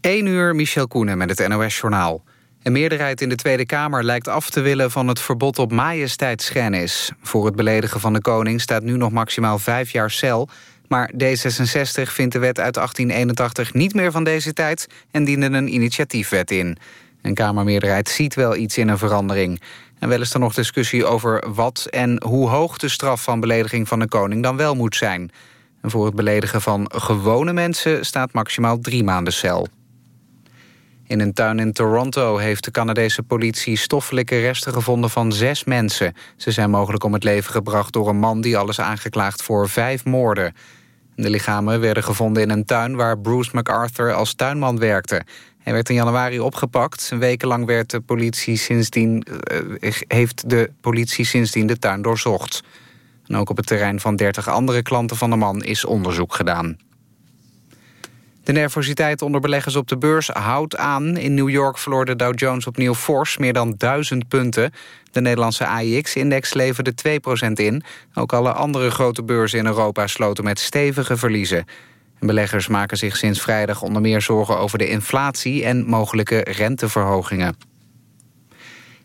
1 uur, Michel Koenen met het NOS-journaal. Een meerderheid in de Tweede Kamer lijkt af te willen van het verbod op majesteitsschennis. Voor het beledigen van de koning staat nu nog maximaal vijf jaar cel... maar D66 vindt de wet uit 1881 niet meer van deze tijd... en diende een initiatiefwet in. Een Kamermeerderheid ziet wel iets in een verandering. En wel is er nog discussie over wat en hoe hoog de straf van belediging van de koning dan wel moet zijn. En voor het beledigen van gewone mensen staat maximaal drie maanden cel. In een tuin in Toronto heeft de Canadese politie stoffelijke resten gevonden van zes mensen. Ze zijn mogelijk om het leven gebracht door een man die alles aangeklaagd voor vijf moorden. De lichamen werden gevonden in een tuin waar Bruce MacArthur als tuinman werkte. Hij werd in januari opgepakt. Wekenlang werd de politie sindsdien, uh, heeft de politie sindsdien de tuin doorzocht. En ook op het terrein van 30 andere klanten van de man is onderzoek gedaan. De nervositeit onder beleggers op de beurs houdt aan. In New York verloor de Dow Jones opnieuw fors, meer dan 1000 punten. De Nederlandse AIX-index leverde 2% in. Ook alle andere grote beurzen in Europa sloten met stevige verliezen. Beleggers maken zich sinds vrijdag onder meer zorgen over de inflatie... en mogelijke renteverhogingen.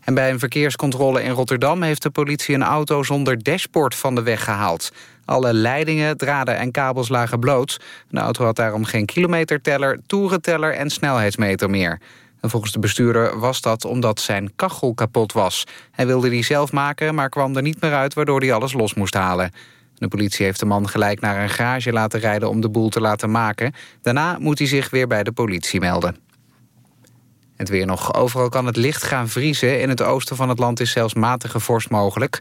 En bij een verkeerscontrole in Rotterdam heeft de politie een auto zonder dashboard van de weg gehaald. Alle leidingen, draden en kabels lagen bloot. De auto had daarom geen kilometerteller, toerenteller en snelheidsmeter meer. En volgens de bestuurder was dat omdat zijn kachel kapot was. Hij wilde die zelf maken, maar kwam er niet meer uit... waardoor hij alles los moest halen. De politie heeft de man gelijk naar een garage laten rijden om de boel te laten maken. Daarna moet hij zich weer bij de politie melden. Het weer nog. Overal kan het licht gaan vriezen. In het oosten van het land is zelfs matige vorst mogelijk.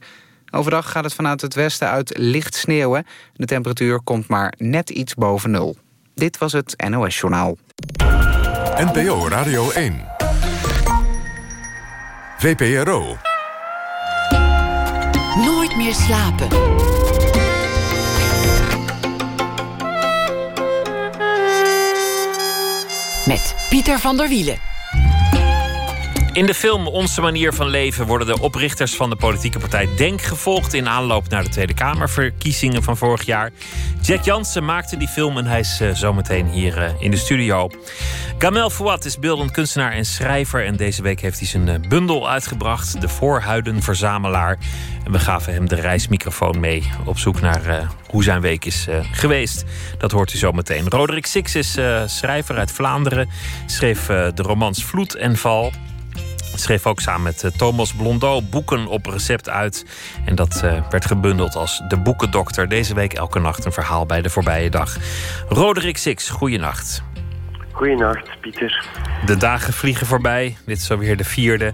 Overdag gaat het vanuit het westen uit licht sneeuwen. De temperatuur komt maar net iets boven nul. Dit was het NOS Journaal. NPO Radio 1. VPRO. Nooit meer slapen. Met Pieter van der Wielen. In de film Onze Manier van Leven worden de oprichters van de politieke partij Denk gevolgd in aanloop naar de Tweede Kamerverkiezingen van vorig jaar. Jack Jansen maakte die film en hij is uh, zometeen hier uh, in de studio. Gamel Fouad is beeldend kunstenaar en schrijver en deze week heeft hij zijn uh, bundel uitgebracht, De Voorhuidenverzamelaar. En we gaven hem de reismicrofoon mee op zoek naar hoe zijn week is geweest. Dat hoort u zometeen. Roderick Six is schrijver uit Vlaanderen, schreef de romans Vloed en Val. Schreef ook samen met eh, Thomas Blondeau boeken op recept uit. En dat uh, werd gebundeld als De Boekendokter. Deze week elke nacht een verhaal bij de voorbije dag. Roderick Six, goeienacht. Goeienacht, Pieter. De dagen vliegen voorbij. Dit is alweer de vierde.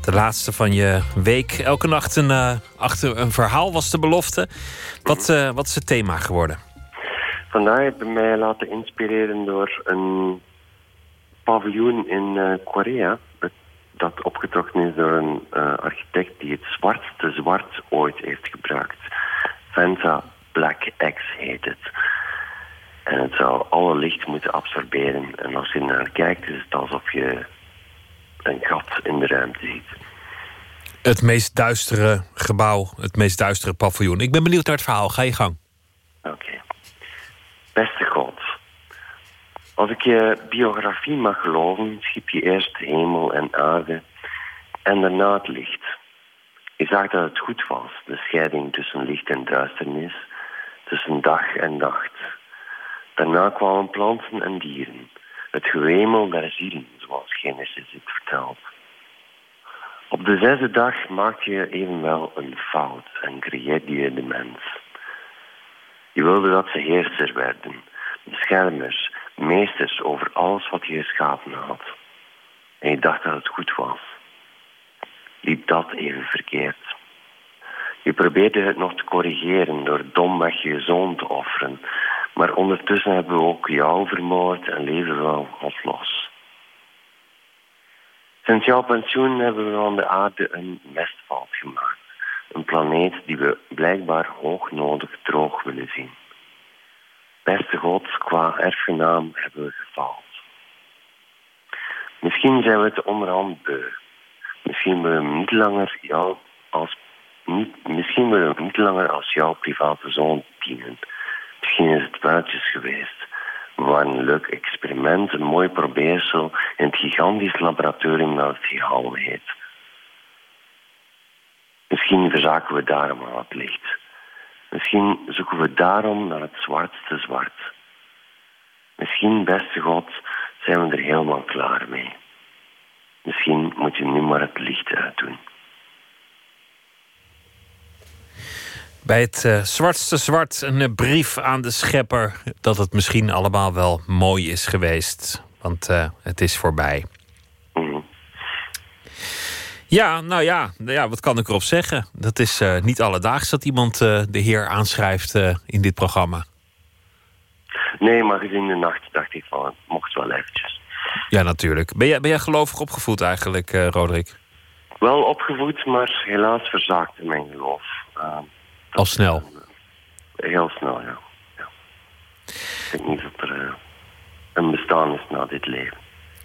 De laatste van je week. Elke nacht een, uh, achter een verhaal was de belofte. Wat, uh, wat is het thema geworden? Vandaag heb ik mij laten inspireren door een paviljoen in Korea dat opgetrokken is door een uh, architect die het zwartste zwart ooit heeft gebruikt. Venta Black X heet het. En het zou alle licht moeten absorberen. En als je naar kijkt, is het alsof je een gat in de ruimte ziet. Het meest duistere gebouw, het meest duistere paviljoen. Ik ben benieuwd naar het verhaal. Ga je gang. Oké. Beste God, als ik je biografie mag geloven, schiep je eerst hemel en aarde en daarna het licht. Je zag dat het goed was, de scheiding tussen licht en duisternis, tussen dag en nacht. Daarna kwamen planten en dieren, het gewemel der zielen, zoals Genesis het vertelt. Op de zesde dag maakte je evenwel een fout en creëerde je de mens. Je wilde dat ze heerser werden, beschermers, meesters over alles wat je geschapen had. En je dacht dat het goed was. Liep dat even verkeerd. Je probeerde het nog te corrigeren door domweg je zoon te offeren. Maar ondertussen hebben we ook jou vermoord en leven we God los. Sinds jouw pensioen hebben we van de aarde een mestveld gemaakt. Een planeet die we blijkbaar hoognodig droog willen zien God, qua erfgenaam hebben we gefaald. Misschien zijn we het onderhand beu. Misschien willen we niet langer jou als misschien we niet langer als jouw private zoon dienen. Misschien is het buitjes geweest. Wat een leuk experiment, een mooi probeersel in het gigantisch laboratorium dat het Gihal heet. Misschien verzaken we daarom aan het licht. Misschien zoeken we daarom naar het zwartste zwart. Misschien, beste God, zijn we er helemaal klaar mee. Misschien moet je nu maar het licht uitdoen. Bij het uh, zwartste zwart een brief aan de schepper dat het misschien allemaal wel mooi is geweest. Want uh, het is voorbij. Ja, nou ja, ja, wat kan ik erop zeggen? Dat is niet alledaags dat iemand de Heer aanschrijft in dit programma. Nee, maar gezien de nacht dacht ik van, het mocht wel eventjes. Ja, natuurlijk. Ben jij, ben jij gelovig opgevoed eigenlijk, Roderick? Wel opgevoed, maar helaas verzaakte mijn geloof. Al snel? Heel snel, ja. ja. Ik denk niet dat er uh, een bestaan is na dit leven.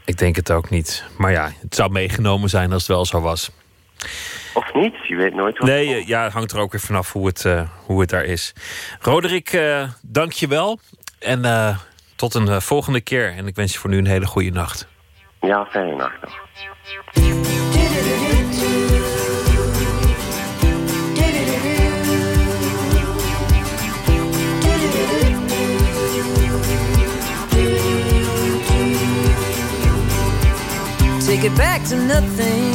Ik denk het ook niet. Maar ja, het zou meegenomen zijn als het wel zo was. Of niet, je weet nooit wat. Nee, ja, het hangt er ook weer vanaf hoe het, uh, hoe het daar is. Roderick, dank je wel. En tot een volgende keer. En ik wens je voor nu een hele goede nacht. Ja, fijne nacht nog. Take it back to nothing.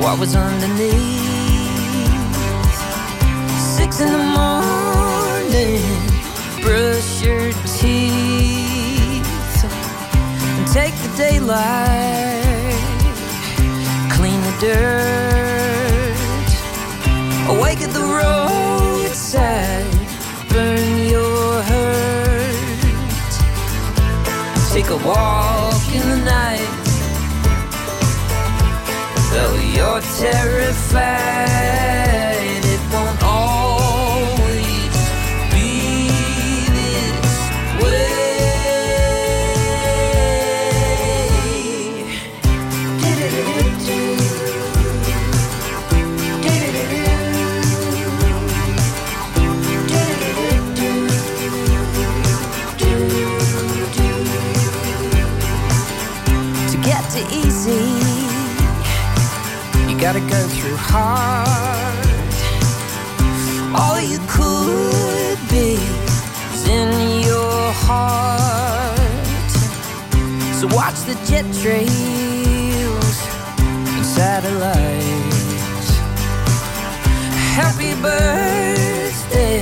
What was underneath? Six in the morning, brush your teeth and take the daylight, clean the dirt, awake at the roadside, burn your hurt, take a walk nights Though you're terrified. To easy, you gotta go through hard. All you could be is in your heart. So watch the jet trails and satellites. Happy birthday,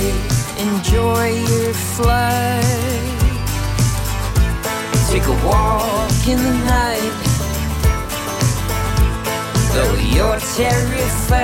enjoy your flight. Take a walk in the night. Though you're terrified,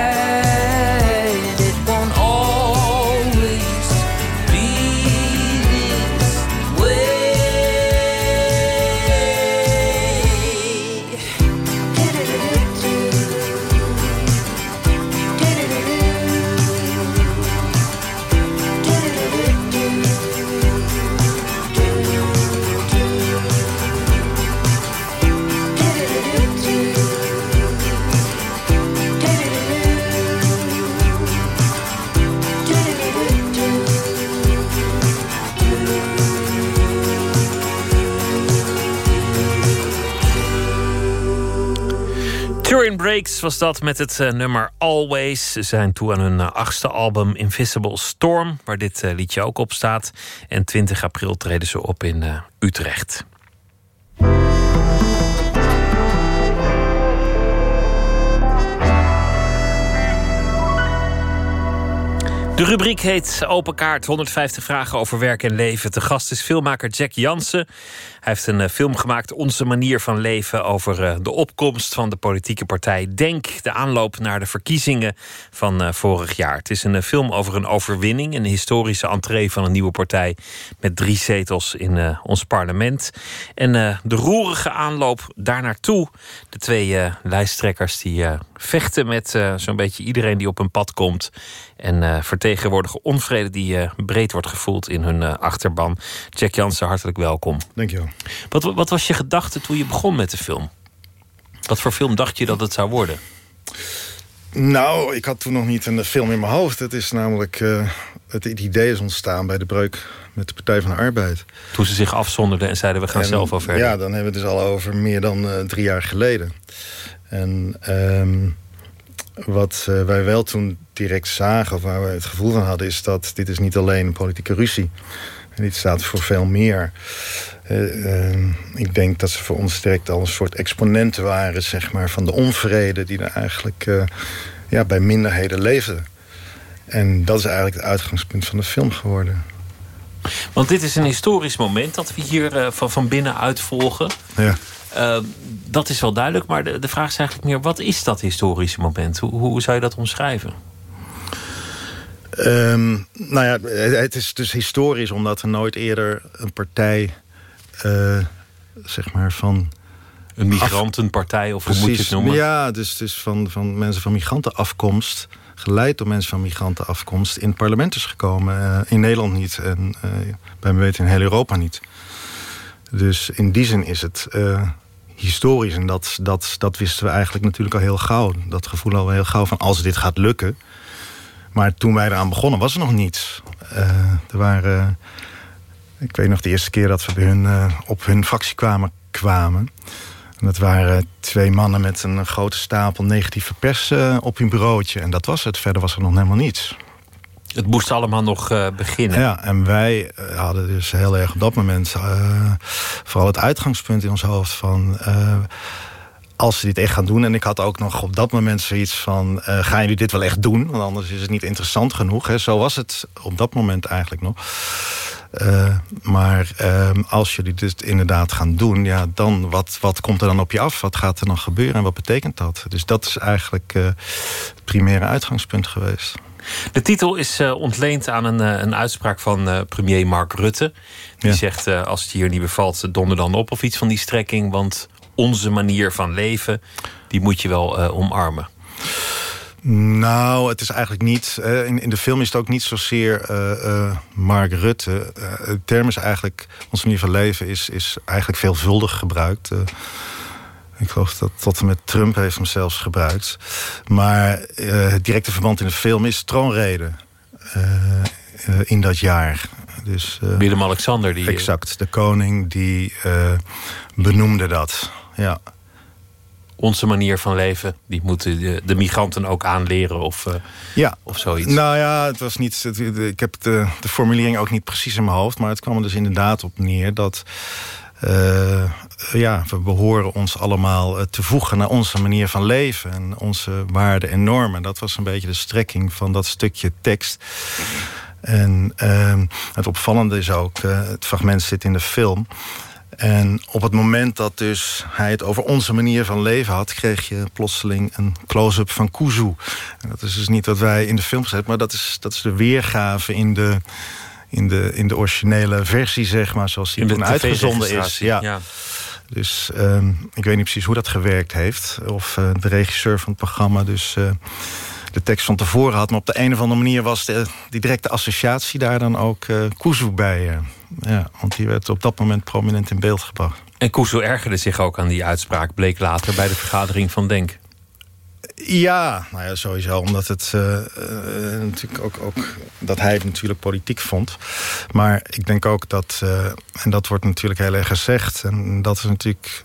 Was dat met het uh, nummer Always. Ze zijn toe aan hun uh, achtste album Invisible Storm, waar dit uh, liedje ook op staat. En 20 april treden ze op in Utrecht. De rubriek heet Open Kaart. 150 vragen over werk en leven. De gast is filmmaker Jack Jansen. Hij heeft een uh, film gemaakt, Onze Manier van Leven... over uh, de opkomst van de politieke partij DENK. De aanloop naar de verkiezingen van uh, vorig jaar. Het is een film over een overwinning. Een historische entree van een nieuwe partij... met drie zetels in ons parlement. En de roerige aanloop daar naartoe. De twee lijsttrekkers die vechten met zo'n beetje iedereen die op hun pad komt... en vertegenwoordigen onvrede die breed wordt gevoeld in hun achterban. Jack Jansen, hartelijk welkom. Dankjewel. Wat, wat was je gedachte toen je begon met de film? Wat voor film dacht je dat het zou worden? Nou, ik had toen nog niet een film in mijn hoofd. Het is namelijk... eh, het idee is ontstaan bij de breuk met de Partij van de Arbeid. Toen ze zich afzonderden en zeiden we gaan En, zelf wel verder. Ja, dan hebben we het dus al over meer dan eh, drie jaar geleden. En ehm, wat eh, wij wel toen direct zagen, of waar we het gevoel van hadden... is dat dit is niet alleen een politieke ruzie. En dit staat voor veel meer. Eh, ehm, ik denk dat ze voor ons direct al een soort exponenten waren... Zeg maar, van de onvrede die er eigenlijk eh, ja, bij minderheden leefden. En dat is eigenlijk het uitgangspunt van de film geworden. Want dit is een historisch moment dat we hier eh, van, van binnenuit volgen. Ja. Eh, dat is wel duidelijk, maar de, de vraag is eigenlijk meer... wat is dat historische moment? Hoe, hoe zou je dat omschrijven? Ehm, nou ja, het, het is dus historisch omdat er nooit eerder een partij, eh, zeg maar van... Een migrantenpartij, of hoe moet je het noemen? Ja, dus, dus van, van mensen van migrantenafkomst, geleid door mensen van migrantenafkomst, in het parlement is gekomen. Eh, in Nederland niet en uh, bij me weten in heel Europa niet. Dus in die zin is het historisch en dat, dat, dat wisten we eigenlijk natuurlijk al heel gauw. Dat gevoel al heel gauw van als dit gaat lukken. Maar toen wij eraan begonnen was er nog niets. Uh, er waren, ik weet nog de eerste keer dat we bij hun, uh, op hun fractie kwamen, kwamen. En dat waren twee mannen met een grote stapel negatieve pers uh, op hun bureautje. En dat was het. Verder was er nog helemaal niets. Het moest allemaal nog uh, beginnen. Ja, en wij hadden dus heel erg op dat moment... Vooral het uitgangspunt in ons hoofd van als ze dit echt gaan doen. En ik had ook nog op dat moment zoiets van... Uh, gaan jullie dit wel echt doen? Want anders is het niet interessant genoeg. Hè? Zo was het op dat moment eigenlijk nog. Uh, maar uh, als jullie dit inderdaad gaan doen... Ja, dan wat, wat komt er dan op je af? Wat gaat er dan gebeuren en wat betekent dat? Dus dat is eigenlijk uh, het primaire uitgangspunt geweest. De titel is uh, ontleend aan een, een uitspraak van premier Mark Rutte. Die ja. zegt, als het hier niet bevalt, donder dan op of iets van die strekking. Want onze manier van leven, die moet je wel omarmen. Nou, het is eigenlijk niet... Uh, in, in de film is het ook niet zozeer uh, Mark Rutte. de term is eigenlijk... onze manier van leven is, is eigenlijk veelvuldig gebruikt. ik geloof dat tot en met Trump heeft hem zelfs gebruikt. Maar het directe verband in de film is troonrede. in dat jaar. Dus, Willem-Alexander. die Exact, de koning die benoemde dat. Ja. Onze manier van leven, die moeten de, de migranten ook aanleren of, uh, ja. of zoiets. Nou ja, het was niet. Het, ik heb de, de formulering ook niet precies in mijn hoofd, maar het kwam er dus inderdaad op neer dat. Uh, ja, we behoren ons allemaal te voegen naar onze manier van leven en onze waarden en normen. Dat was een beetje de strekking van dat stukje tekst. En uh, het opvallende is ook, het fragment zit in de film. En op het moment dat dus hij het over onze manier van leven had... kreeg je plotseling een close-up van Kuzu. En dat is dus niet wat wij in de film gezet... maar dat is, dat is de weergave in de, in, de, in de originele versie, zeg maar... zoals die toen uitgezonden is. Ja. ja. Dus um, ik weet niet precies hoe dat gewerkt heeft. Of uh, de regisseur van het programma dus... Uh, de tekst van tevoren had. Maar op de een of andere manier was de, die directe associatie daar dan ook uh, bij. Uh, ja, want die werd op dat moment prominent in beeld gebracht. En Kuzu ergerde zich ook aan die uitspraak, bleek later bij de vergadering van Denk. Ja, nou ja, sowieso. Omdat het uh, uh, natuurlijk ook, ook dat hij het natuurlijk politiek vond. Maar ik denk ook dat, uh, en dat wordt natuurlijk heel erg gezegd. En dat is natuurlijk,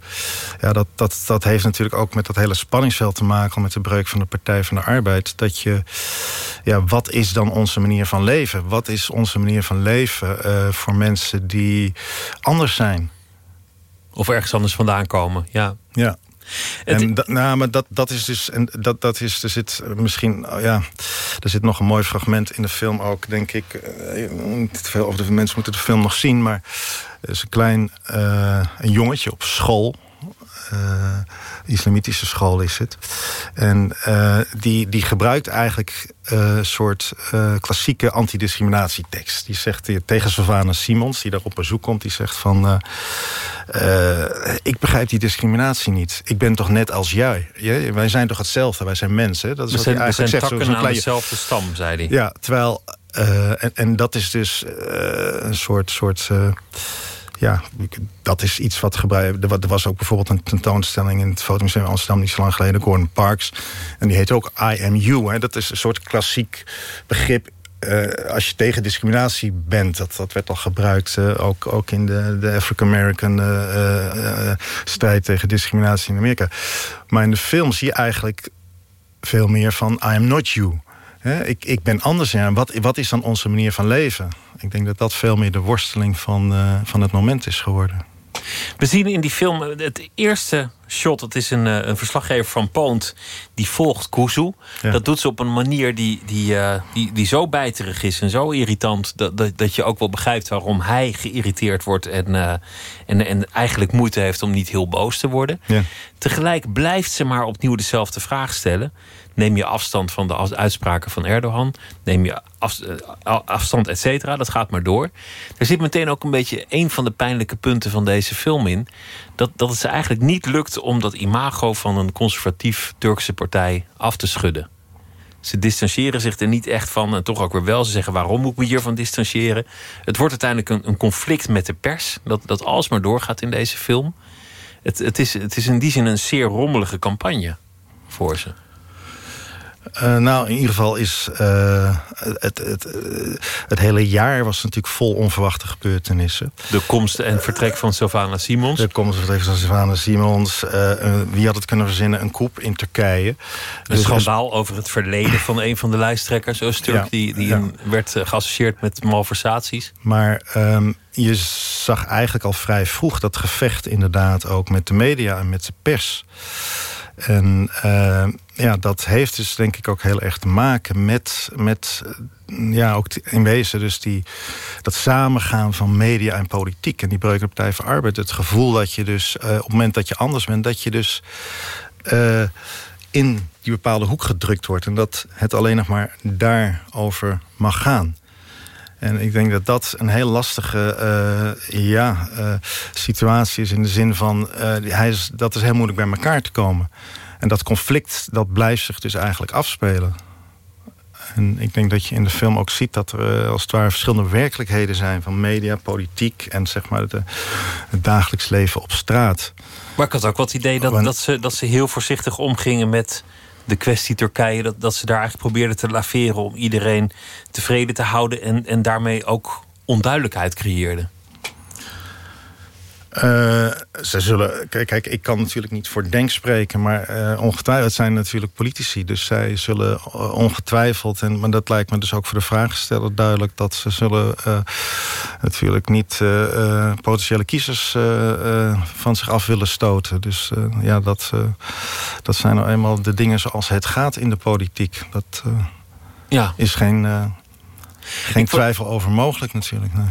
ja, dat, dat, dat heeft natuurlijk ook met dat hele spanningsveld te maken, met de breuk van de Partij van de Arbeid. Dat je, ja, wat is dan onze manier van leven? Wat is onze manier van leven voor mensen die anders zijn? Of ergens anders vandaan komen, ja. Ja. En nou, maar dat, dat is dus. En dat, dat is, er zit misschien. Ja, er zit nog een mooi fragment in de film ook, denk ik. Niet veel over de mensen moeten de film nog zien, maar er is een klein uh, een jongetje op school. Uh, islamitische school is het. En uh, die, die gebruikt eigenlijk een uh, soort klassieke antidiscriminatietekst. Die zegt tegen Savannah Simons, die daar op bezoek komt... die zegt van... ik begrijp die discriminatie niet. Ik ben toch net als jij? Ja, wij zijn toch hetzelfde? Wij zijn mensen. Dat is we zijn, wat hij eigenlijk zegt. Zo, aan klein... dezelfde stam, zei hij. Ja, terwijl... en, en dat is dus een soort... soort ja, dat is iets wat gebruikt. Er was ook bijvoorbeeld een tentoonstelling in het Fotomuseum Amsterdam niet zo lang geleden, Gordon Parks. En die heet ook I am you. Hè. Dat is een soort klassiek begrip uh, als je tegen discriminatie bent, dat, dat werd al gebruikt, uh, ook, ook in de, de African-American uh, strijd tegen discriminatie in Amerika. Maar in de film zie je eigenlijk veel meer van I am not you. Ik, ik ben anders. Ja. Wat, wat is dan onze manier van leven? Ik denk dat dat veel meer de worsteling van, van het moment is geworden. We zien in die film het eerste shot. Het is een, een verslaggever van Poont die volgt Kuzu. Ja. Dat doet ze op een manier die, die, uh, die, die zo bijterig is en zo irritant. Dat, dat, dat je ook wel begrijpt waarom hij geïrriteerd wordt. En, uh, en, en eigenlijk moeite heeft om niet heel boos te worden. Ja. Tegelijk blijft ze maar opnieuw dezelfde vraag stellen. Neem je afstand van de uitspraken van Erdogan? Neem je af, afstand, et cetera? Dat gaat maar door. Er zit meteen ook een beetje een van de pijnlijke punten van deze film in. Dat, dat het ze eigenlijk niet lukt om dat imago van een conservatief Turkse partij af te schudden. Ze distancieren zich er niet echt van. En toch ook weer wel. Ze zeggen waarom moet ik me hiervan distancieren? Het wordt uiteindelijk een, een conflict met de pers. Dat, dat alsmaar doorgaat in deze film. Het, het, is, het is in die zin een zeer rommelige campagne voor ze. Uh, nou, in ieder geval is uh, het, het, het, hele jaar was natuurlijk vol onverwachte gebeurtenissen. De komst en vertrek van Sylvana Simons. De komst en vertrek van Sylvana Simons. Uh, wie had het kunnen verzinnen? Een koep in Turkije. Een dus schandaal over het verleden van een van de lijsttrekkers. Oosturk, ja, die, die ja. werd geassocieerd met malversaties. Maar um, je zag eigenlijk al vrij vroeg dat gevecht inderdaad ook met de media en met de pers. En uh, ja, dat heeft dus denk ik ook heel erg te maken met, met ja, ook in wezen dus die, dat samengaan van media en politiek. En die Breukende Partij voor Arbeid. Het gevoel dat je dus uh, op het moment dat je anders bent, dat je dus uh, in die bepaalde hoek gedrukt wordt. En dat het alleen nog maar daarover mag gaan. En ik denk dat dat een heel lastige ja, situatie is in de zin van... Hij is, dat is heel moeilijk bij elkaar te komen. En dat conflict, dat blijft zich dus eigenlijk afspelen. En ik denk dat je in de film ook ziet dat er als het ware verschillende werkelijkheden zijn... van media, politiek en zeg maar het dagelijks leven op straat. Maar ik had ook wat idee dat, dat, ze, dat ze heel voorzichtig omgingen met de kwestie Turkije, dat, dat ze daar eigenlijk probeerden te laveren om iedereen tevreden te houden en, en daarmee ook onduidelijkheid creëerden. Uh, ze zullen, kijk, kijk, ik kan natuurlijk niet voor Denk spreken, maar uh, ongetwijfeld zijn natuurlijk politici. Dus zij zullen uh, ongetwijfeld, en, maar dat lijkt me dus ook voor de vragensteller duidelijk, dat ze zullen natuurlijk niet potentiële kiezers van zich af willen stoten. Dus ja, dat, dat zijn nou eenmaal de dingen zoals het gaat in de politiek. Dat ja. is geen, geen twijfel over mogelijk natuurlijk. Nee.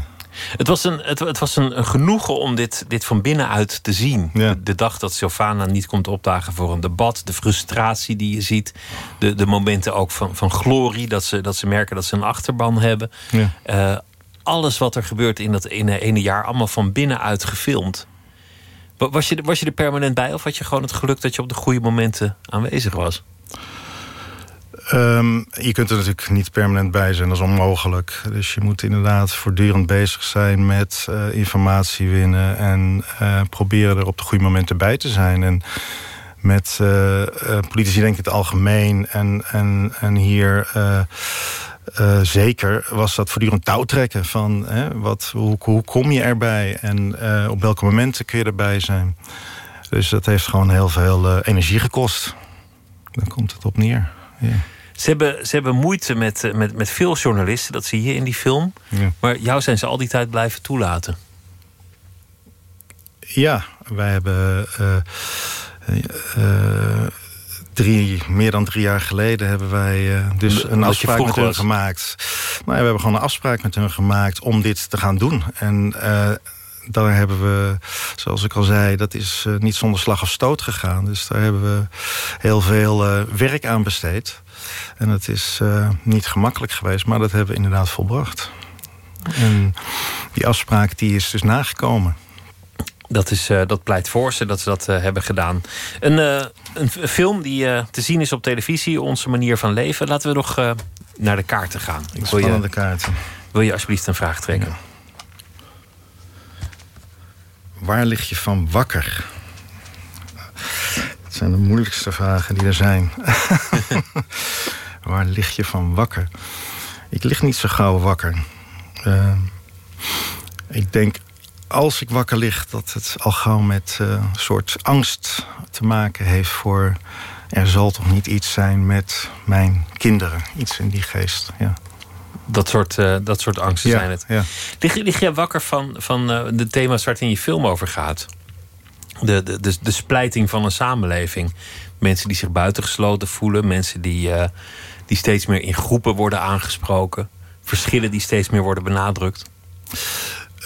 Het was een, het, het was een, een, genoegen om dit, dit van binnenuit te zien. Ja. De, de, dag dat Sylvana niet komt opdagen voor een debat. De frustratie die je ziet. De, de momenten ook van, van glorie. Dat ze, dat ze merken dat ze een achterban hebben. Ja. Uh, alles wat er gebeurt in dat ene, ene jaar. Allemaal van binnenuit gefilmd. Was je, was je er permanent bij? Of had je gewoon het geluk dat je op de goede momenten aanwezig was? Um, je kunt er natuurlijk niet permanent bij zijn, dat is onmogelijk. Dus je moet inderdaad voortdurend bezig zijn met uh, informatie winnen... en uh, proberen er op de goede momenten bij te zijn. En met uh, politici denk ik het algemeen en, en, en hier... zeker was dat voortdurend touwtrekken van hè, wat, hoe, hoe kom je erbij en op welke momenten kun je erbij zijn. Dus dat heeft gewoon heel veel energie gekost. Daar komt het op neer. Ja. Ze hebben, ze hebben moeite met, eh, met, met veel journalisten, dat zie je in die film. Ja. Maar jou zijn ze al die tijd blijven toelaten. Ja, wij hebben uh, uh, drie, meer dan drie jaar geleden hebben wij dus een afspraak met hun gemaakt. Nou, we hebben gewoon een afspraak met hun gemaakt om dit te gaan doen. En daar hebben we, zoals ik al zei, dat is uh, niet zonder slag of stoot gegaan. Dus daar hebben we heel veel uh, werk aan besteed. En het is uh, niet gemakkelijk geweest, maar dat hebben we inderdaad volbracht. En die afspraak die is dus nagekomen. Dat, is, dat pleit voor ze dat ze dat hebben gedaan. Een, een film die te zien is op televisie, Onze Manier van Leven. Laten we nog naar de kaarten gaan. Ik wil je, kaarten. Wil je alsjeblieft een vraag trekken? Ja. Waar lig je van wakker? Dat zijn de moeilijkste vragen die er zijn. waar lig je van wakker? Ik lig niet zo gauw wakker. Uh, ik denk, als ik wakker lig, dat het al gauw met uh, een soort angst te maken heeft voor... er zal toch niet iets zijn met mijn kinderen. Iets in die geest, ja. Dat soort, uh, dat soort angsten ja, zijn het. Ja. Lig, lig jij wakker van, van uh, de thema's waar het in je film over gaat? De, de, de, de splijting van een samenleving. Mensen die zich buitengesloten voelen. Mensen die, uh, die steeds meer in groepen worden aangesproken. Verschillen die steeds meer worden benadrukt.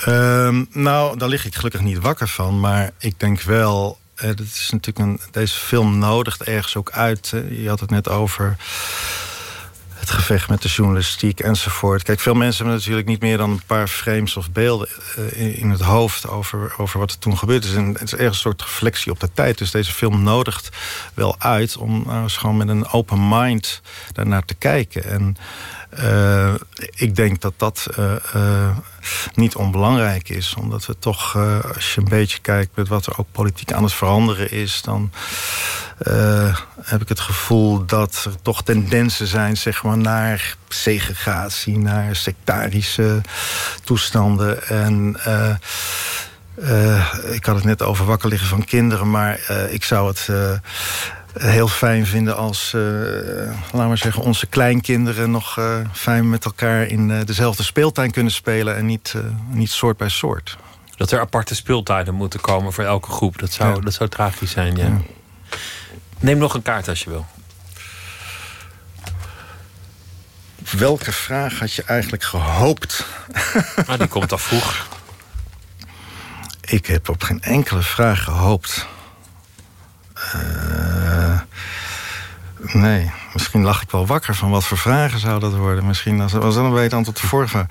Um, nou, daar lig ik gelukkig niet wakker van. Maar ik denk wel... Uh, dat is natuurlijk een, deze film nodigt ergens ook uit. Uh, je had het net over gevecht met de journalistiek enzovoort. Kijk, veel mensen hebben natuurlijk niet meer dan een paar frames of beelden uh, in het hoofd over, over wat er toen gebeurd is. En het is erg een soort reflectie op de tijd. Dus deze film nodigt wel uit om eens gewoon met een open mind daarnaar te kijken. En uh, ik denk dat dat uh, uh, niet onbelangrijk is. Omdat we toch, als je een beetje kijkt met wat er ook politiek aan het veranderen is... dan heb ik het gevoel dat er toch tendensen zijn zeg maar, naar segregatie... naar sectarische toestanden. En ik had het net over wakker liggen van kinderen... maar ik zou het heel fijn vinden als, uh, laten we zeggen, onze kleinkinderen nog uh, fijn met elkaar in uh, dezelfde speeltuin kunnen spelen en niet, niet soort bij soort. Dat er aparte speeltuinen moeten komen voor elke groep, dat zou, ja. dat zou tragisch zijn. Ja. ja. Neem nog een kaart als je wil. Welke vraag had je eigenlijk gehoopt? Ah, die komt al vroeg. Ik heb op geen enkele vraag gehoopt. Uh, nee, misschien lag ik wel wakker van wat voor vragen zou dat worden. Misschien was dat een beter antwoord de vorige.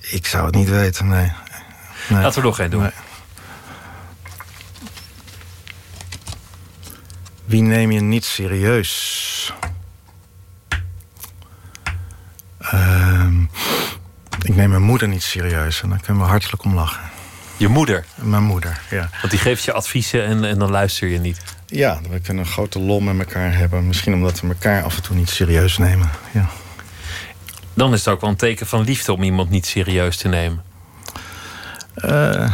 Ik zou het niet weten, nee. nee. Laten we nog geen doen. Nee. Wie neem je niet serieus? Uh, ik neem mijn moeder niet serieus en daar kunnen we hartelijk om lachen. Je moeder? Mijn moeder, ja. Want die geeft je adviezen en, en dan luister je niet. Ja, we kunnen een grote lol met elkaar hebben. Misschien omdat we elkaar af en toe niet serieus nemen. Ja. Dan is het ook wel een teken van liefde om iemand niet serieus te nemen. Uh,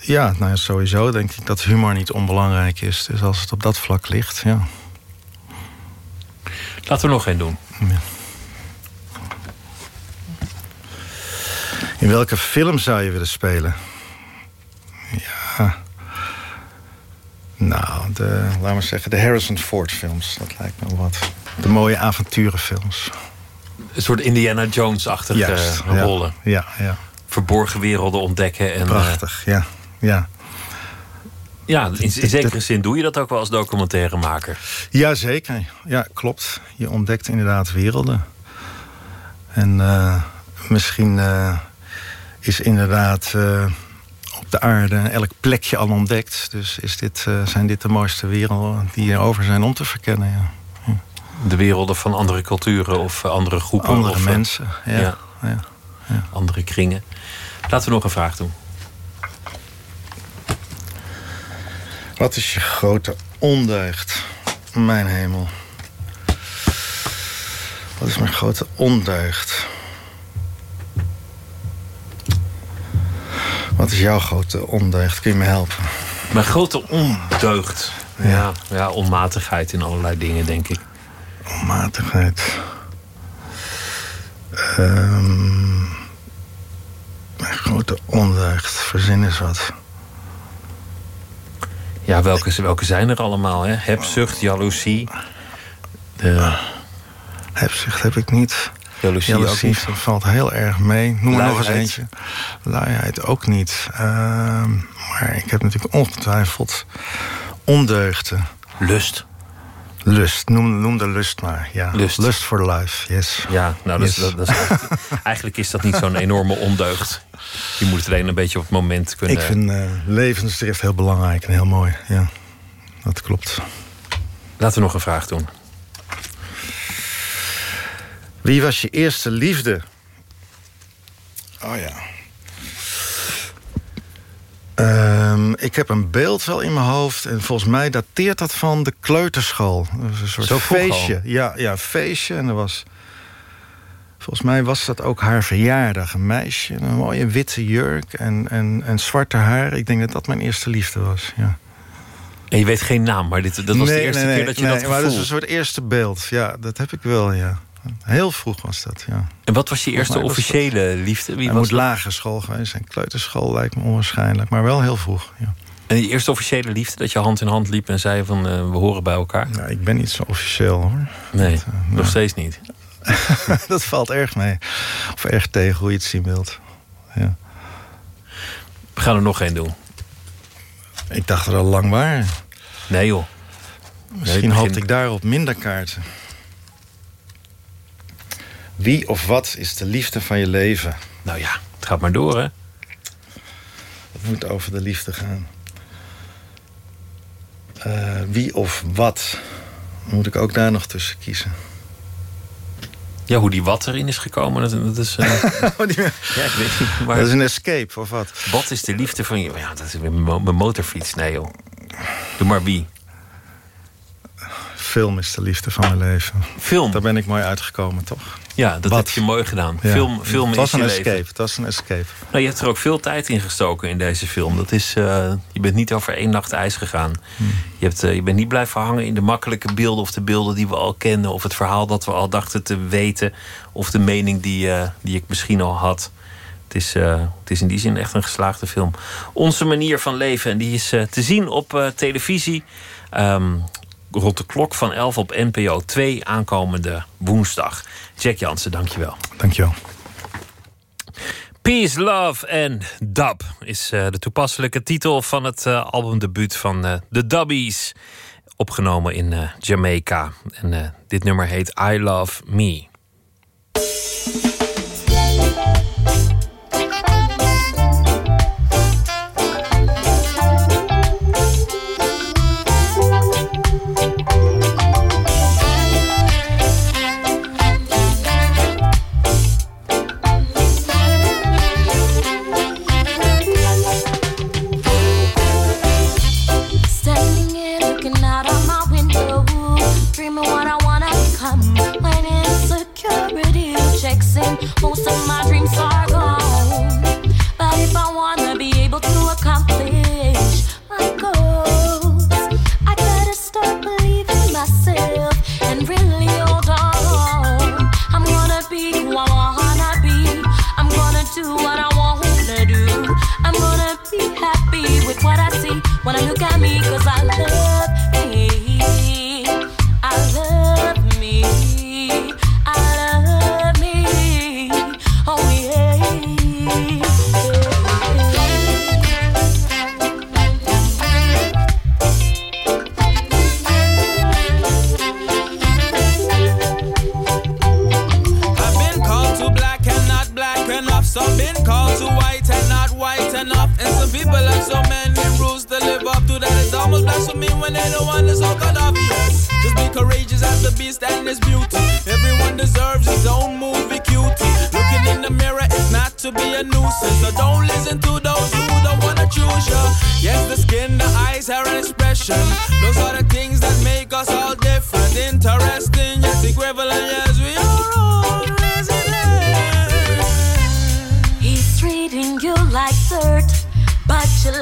ja, nou sowieso denk ik dat humor niet onbelangrijk is. Dus als het op dat vlak ligt, ja. Laten we nog één doen. Ja. In welke film zou je willen spelen? Ja. Nou, de, laten we zeggen, de Harrison Ford films. Dat lijkt me wat. De mooie avonturenfilms. Een soort Indiana Jones-achtige rollen. Ja, ja, ja. Verborgen werelden ontdekken. En, Prachtig, ja. Ja. Ja, in, in zekere zin doe je dat ook wel als documentairemaker. Ja, zeker. Ja, klopt. Je ontdekt inderdaad werelden. En uh, misschien uh, is inderdaad... Uh, op de aarde elk plekje al ontdekt. Dus is dit, zijn dit de mooiste werelden die er over zijn om te verkennen. Ja. Ja. De werelden van andere culturen of andere groepen. Andere of, mensen, ja. ja. ja. Andere kringen. Laten we nog een vraag doen. Wat is je grote ondeugd? Mijn hemel. Wat is mijn grote ondeugd? Wat is jouw grote ondeugd? Kun je me helpen? Mijn grote ondeugd? Ja, ja, ja onmatigheid in allerlei dingen, denk ik. Onmatigheid. Um, mijn grote ondeugd. Verzin is wat. Ja, welke, welke zijn er allemaal? Hè? Hebzucht, jaloezie. De... Hebzucht heb ik niet. Jaloezie, Jaloezie ook niet. valt heel erg mee. Noem er nog eens eentje. Luiheid ook niet. Uh, maar ik heb natuurlijk ongetwijfeld ondeugden. Lust. Lust, noem, noem de lust maar. Ja. Lust. Lust for life, yes. Ja, nou, dat is, Yes. dat, dat is eigenlijk, eigenlijk is dat niet zo'n enorme ondeugd. Je moet het alleen een beetje op het moment kunnen... Ik vind uh, levensdrift heel belangrijk en heel mooi. Ja, dat klopt. Laten we nog een vraag doen. Wie was je eerste liefde? Oh ja. Ehm, ik heb een beeld wel in mijn hoofd. En volgens mij dateert dat van de kleuterschool. Dat was een soort Zo vroeg al? feestje. Ja, ja, feestje. En er was... Volgens mij was dat ook haar verjaardag. Een meisje, een mooie witte jurk en, en, en zwarte haar. Ik denk dat dat mijn eerste liefde was, ja. En je weet geen naam, maar dit, dat was de eerste nee, keer dat je nee, dat maar dat is gevoel... een soort eerste beeld. Ja, dat heb ik wel, ja. Heel vroeg was dat, ja. En wat was je eerste dat- officiële liefde? Wie Hij was moet dat? lagere school geweest zijn. Kleuterschool lijkt me onwaarschijnlijk. Maar wel heel vroeg, ja. En die eerste officiële liefde, dat je hand in hand liep en zei van eh, we horen bij elkaar? Nou, ik ben niet zo officieel, hoor. Nee, Dat, eh, nog nou, steeds niet. dat valt erg mee. Of erg tegen hoe je het zien wilt. Ja. We gaan er nog één doen. Ik dacht er al lang waren. Nee joh. Misschien begin- hoopte ik daarop minder kaarten. Wie of wat is de liefde van je leven? Nou ja, het gaat maar door hè. Het moet over de liefde gaan. Eh, wie of wat? Moet ik ook daar nog tussen kiezen? Ja, hoe die wat erin is gekomen, dat, dat is... eh, ja, ik weet niet. Maar Dat is een escape, of wat? wat is de liefde van je... Ja, dat is weer mijn motorfiets. Nee joh. Doe maar wie. Film is de liefde van mijn leven. Film. Daar ben ik mooi uitgekomen, toch? Ja, dat Wat? heb je mooi gedaan. Ja. Film, film het was is een leven. escape. Het was een escape. Nou, je hebt er ook veel tijd in gestoken in deze film. Dat is, eh, je bent niet over één nacht ijs gegaan. Je, hebt, eh, je bent niet blijven hangen in de makkelijke beelden... of de beelden die we al kennen... of het verhaal dat we al dachten te weten... of de mening die, eh, die ik misschien al had. Het is, het is in die zin echt een geslaagde film. Onze manier van leven. En die is te zien op televisie... Ehm, rond de klok van 11 op NPO 2 aankomende woensdag. Jack Jansen, dankjewel. Dankjewel. Peace, Love en Dub is eh, de toepasselijke titel van het eh, albumdebuut van eh, de Dubbies. Opgenomen in Jamaica. En dit nummer heet I Love Me. Most of my dreams are gone. But if I wanna be able to accomplish my goals, I gotta start believing myself and really hold on. I'm gonna be who I wanna be. I'm gonna do what I wanna do. I'm gonna be happy with what I see when I look at And some so many rules to live up to that it's almost blasphemy when they don't want this all cut off. Just be courageous as the beast and his beauty. Everyone deserves his own movie cutie. Looking in the mirror is not to be a nuisance. So don't listen to those who don't wanna choose you. Yes, the skin, the eyes, hair, and expression. Those are the things that make us all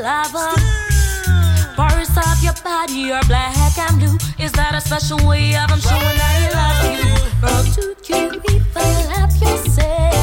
but you love. Parts of your body are black and blue. Is that a special way of him showing that he loves you? Girl, do you even love yourself?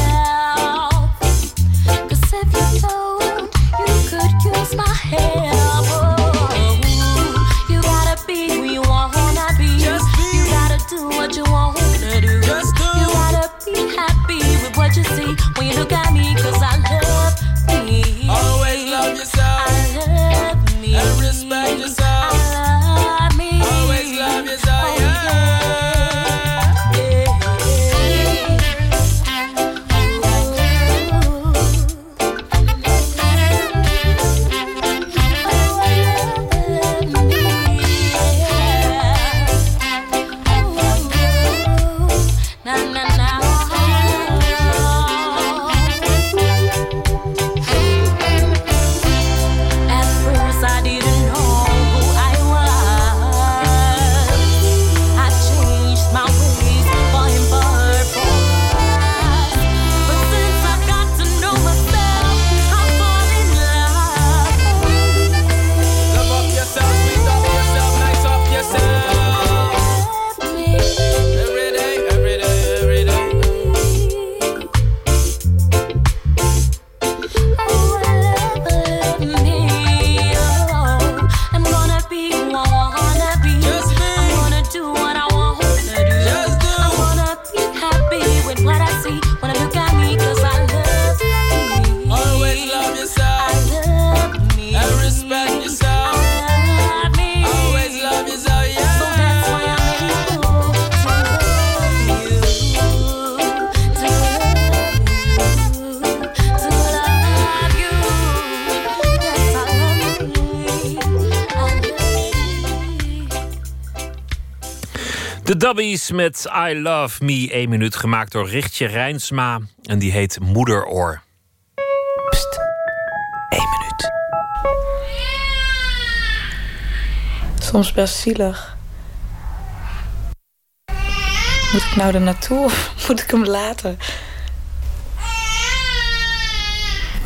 Dubbies met I Love Me, 1 minuut gemaakt door Richtje Rijnsma. En die heet Moederoor. Pst, 1 minuut. Soms best zielig. Moet ik nou er naartoe of moet ik hem laten?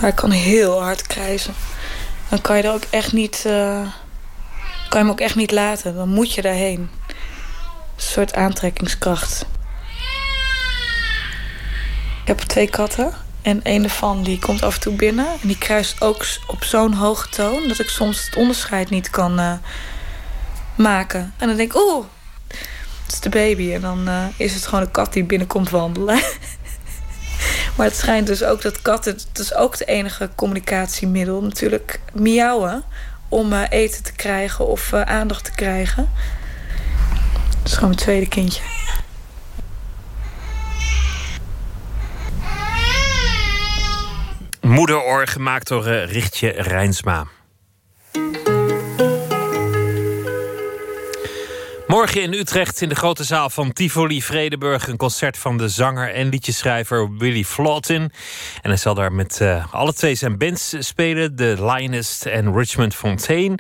Maar ik kan heel hard krijzen. Dan kan je er ook echt niet... eh, kan je hem ook echt niet laten. Dan moet je daarheen. Soort aantrekkingskracht. Ik heb twee katten. En een daarvan die komt af en toe binnen. En die kruist ook op zo'n hoge toon... dat ik soms het onderscheid niet kan eh, maken. En dan denk ik, oeh, het is de baby. En dan eh, is het gewoon een kat die binnenkomt wandelen. maar het schijnt dus ook dat katten... het is ook het enige communicatiemiddel natuurlijk miauwen... om eh, eten te krijgen of aandacht te krijgen. Is gewoon mijn tweede kindje. Moederoor gemaakt door eh, Richtje Rijnsma. Morgen in Utrecht in de grote zaal van Tivoli Vredeburg... een concert van de zanger en liedjeschrijver Willy Flautin. En hij zal daar met eh, alle twee zijn bands spelen... de Lionist en Richmond Fontaine.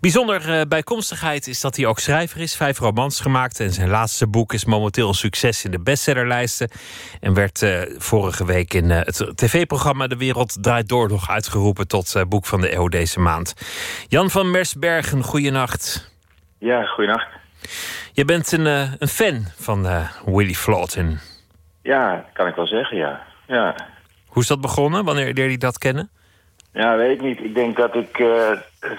Bijzonder eh, bijkomstigheid is dat hij ook schrijver is. Vijf romans gemaakt en zijn laatste boek is momenteel een succes... in de bestsellerlijsten. En werd eh, vorige week in het tv-programma De Wereld Draait Door... nog uitgeroepen tot boek van de eeuw deze maand. Jan van Mersbergen, goeienacht. Ja, goeienacht. Je bent een, eh, een fan van eh, Willy Flautin. Ja, kan ik wel zeggen, ja. Ja, Hoe is dat begonnen? Wanneer leerde je dat kennen? ja weet ik niet. Ik denk dat ik eh,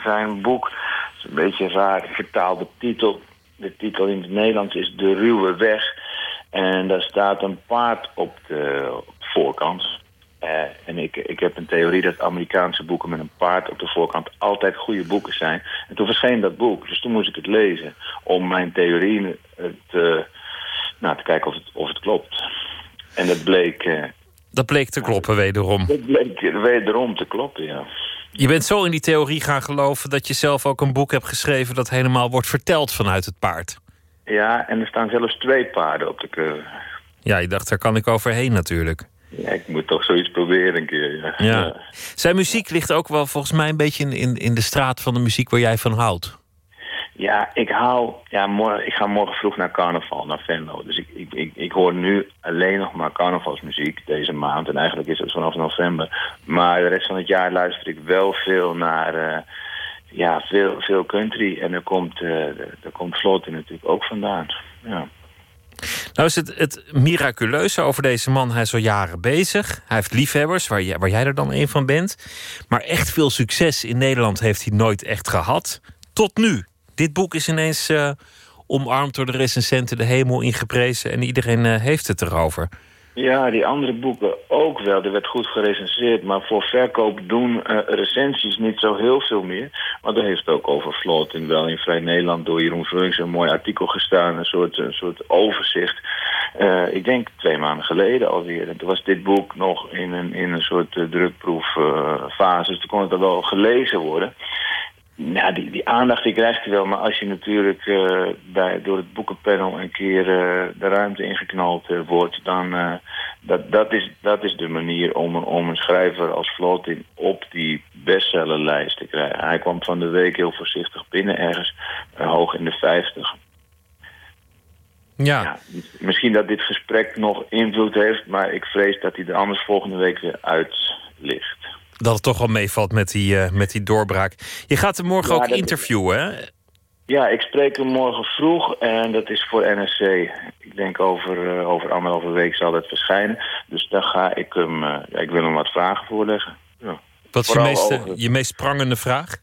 zijn boek... Het is een beetje een raar vertaalde titel. De titel in het Nederlands is De Ruwe Weg. En daar staat een paard op de, op de voorkant. Eh, en ik, ik heb een theorie dat Amerikaanse boeken met een paard op de voorkant altijd goede boeken zijn. En toen verscheen dat boek, dus toen moest ik het lezen. Om mijn theorie eh, te, nou, te kijken of het, of het klopt. En dat bleek, eh, Dat bleek te kloppen wederom. dat bleek wederom te kloppen, ja. Je bent zo in die theorie gaan geloven dat je zelf ook een boek hebt geschreven dat helemaal wordt verteld vanuit het paard. Ja, en er staan zelfs twee paarden op de cover. Ja, je dacht, daar kan ik overheen natuurlijk. Ja, ik moet toch zoiets proberen een keer, ja. Ja. Zijn muziek ligt ook wel volgens mij een beetje in, in, de straat van de muziek waar jij van houdt. Ja, ik hou... Ja, morgen, ik ga morgen vroeg naar carnaval, naar Venlo. Dus ik, ik, ik, ik hoor nu alleen nog maar carnavalsmuziek deze maand. En eigenlijk is het vanaf november. Maar de rest van het jaar luister ik wel veel naar... eh, ja, veel, veel country. En er komt, er komt natuurlijk ook vandaan. Ja. Nou is het, het miraculeuze over deze man. Hij is al jaren bezig. Hij heeft liefhebbers, waar jij, waar jij er dan een van bent. Maar echt veel succes in Nederland heeft hij nooit echt gehad. Tot nu. Dit boek is ineens eh, omarmd door de recensenten de hemel ingeprezen. En iedereen eh, heeft het erover. Ja, die andere boeken ook wel. Er werd goed gerecenseerd. Maar voor verkoop doen eh, recensies niet zo heel veel meer. Maar daar heeft ook over Flotin wel in Vrij Nederland... door Jeroen Vullings een mooi artikel gestaan. Een soort, een soort overzicht. Eh, ik denk twee maanden geleden alweer. En toen was dit boek nog in een, in een soort uh, drukproeffase. dus toen kon het er wel gelezen worden. Nou, die, die aandacht die krijgt hij wel, maar als je natuurlijk uh, bij, door het boekenpanel een keer uh, de ruimte ingeknald uh, wordt, dan dat, dat, is, dat is de manier om, om een schrijver als Flotin op die bestsellerlijst te krijgen. Hij kwam van de week heel voorzichtig binnen, ergens hoog in de 50. Ja. ja. Misschien dat dit gesprek nog invloed heeft, maar ik vrees dat hij er anders volgende week weer uit ligt dat het toch wel meevalt met die, uh, met die doorbraak. Je gaat hem morgen ja, ook interviewen, hè? Ja, ik spreek hem morgen vroeg en dat is voor NSC. Ik denk over, uh, over anderhalve week zal dat verschijnen. Dus daar ga ik hem... Uh, ja, ik wil hem wat vragen voorleggen. Ja. Wat is je meest, over... je meest prangende vraag?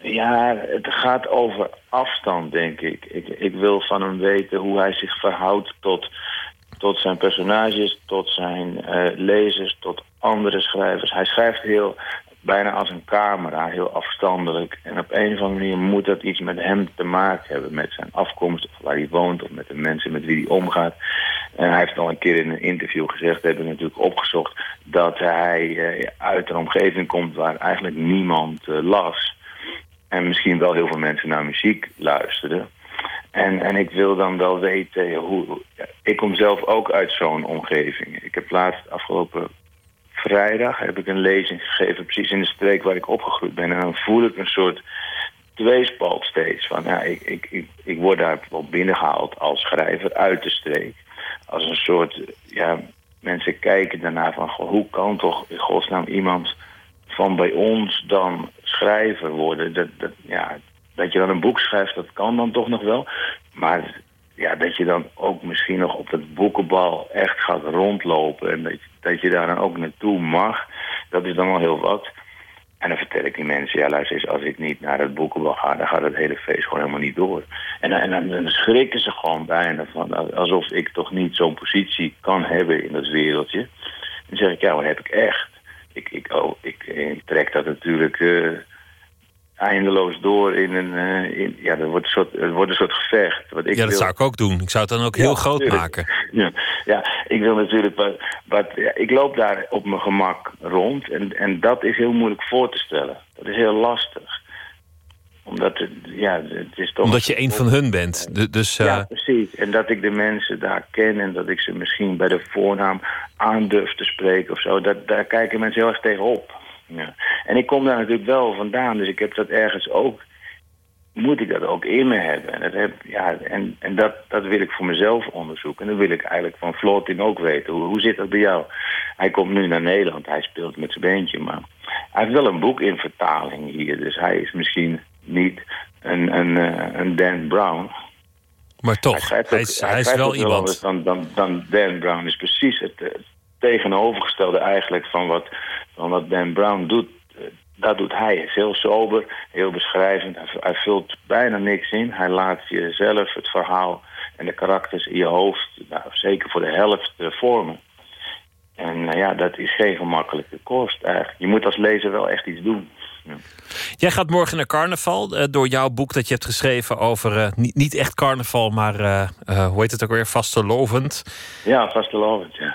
Ja, het gaat over afstand, denk ik. ik. Ik wil van hem weten hoe hij zich verhoudt tot tot zijn personages, tot zijn uh, lezers, tot andere schrijvers. Hij schrijft heel, bijna als een camera, heel afstandelijk. En op een of andere manier moet dat iets met hem te maken hebben. Met zijn afkomst, of waar hij woont, of met de mensen met wie hij omgaat. En hij heeft al een keer in een interview gezegd, hebben we natuurlijk opgezocht... dat hij uh, uit een omgeving komt waar eigenlijk niemand uh, las. En misschien wel heel veel mensen naar muziek luisterden. En, en ik wil dan wel weten hoe... Ik kom zelf ook uit zo'n omgeving. Ik heb laatst afgelopen vrijdag heb ik een lezing gegeven... precies in de streek waar ik opgegroeid ben. En dan voel ik een soort tweespalt steeds. Van, ja, ik, ik, ik, ik word daar wel binnengehaald als schrijver uit de streek. Als een soort... Ja, mensen kijken daarna van... hoe kan toch in godsnaam iemand van bij ons dan schrijver worden? Dat, dat, ja, dat je dan een boek schrijft, dat kan dan toch nog wel. Maar ja, dat je dan ook misschien nog op dat boekenbal echt gaat rondlopen... en dat, je- dat je daar dan ook naartoe mag, dat is dan wel heel wat. En dan vertel ik die mensen, ja luister eens, als ik niet naar het boekenbal ga... dan gaat het hele feest gewoon helemaal niet door. En, en dan, schrikken ze gewoon bijna van... alsof ik toch niet zo'n positie kan hebben in dat wereldje. Dan zeg ik, ja, wat heb ik echt? Ik, ik, oh, ik trek dat natuurlijk... eh, eindeloos door in een... eh, in, ja, er wordt een soort, er wordt een soort gevecht. Wat ik ja, dat wil- zou ik ook doen. Ik zou het dan ook heel groot maken. Ja, ja, ik wil natuurlijk wat. wat ja, ik loop daar op mijn gemak rond en, en dat is heel moeilijk voor te stellen. Dat is heel lastig. Omdat het, ja, het is toch. Omdat je een van hun bent. Du- Dus eh, Ja, precies. En dat ik de mensen daar ken en dat ik ze misschien bij de voornaam aandurf te spreken of zo. Dat, daar kijken mensen heel erg tegenop. Ja. En ik kom daar natuurlijk wel vandaan, dus ik heb dat ergens ook. Moet ik dat ook in me hebben? En, dat, heb, ja, en, en dat, dat wil ik voor mezelf onderzoeken. En dan wil ik eigenlijk van Floortien ook weten. Hoe, hoe zit dat bij jou? Hij komt nu naar Nederland, hij speelt met zijn beentje, maar hij heeft wel een boek in vertaling hier. Dus hij is misschien niet een, een, eh, een Dan Brown. maar toch, hij ook- is, hij is wel iemand. dan, dan Dan Brown is precies het eh, tegenovergestelde eigenlijk van wat, van wat Dan Brown doet. Eh, Dat doet hij. Hij is heel sober, heel beschrijvend. Hij, hij vult bijna niks in. Hij laat jezelf het verhaal en de karakters in je hoofd, nou, zeker voor de helft, eh, vormen. En eh, ja, dat is geen gemakkelijke kost eigenlijk. Je moet als lezer wel echt iets doen. Ja. Jij gaat morgen naar carnaval. door jouw boek dat je hebt geschreven over niet, niet echt carnaval, maar hoe heet het ook weer? Vastelovend. Ja, vastelovend, ja.